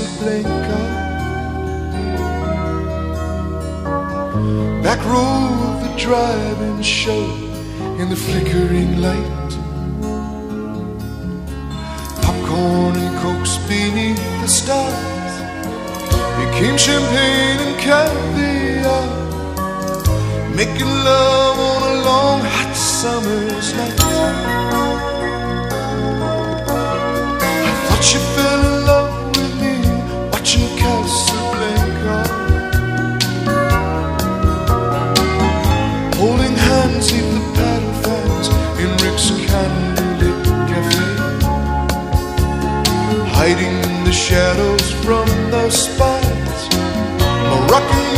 Casablanca. Back row of the drive-in show in the flickering light. Popcorn and cokes beneath the stars It came champagne and caviar. Making love on a long hot summer's night. the shadows from those spots. Moroccan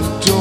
back.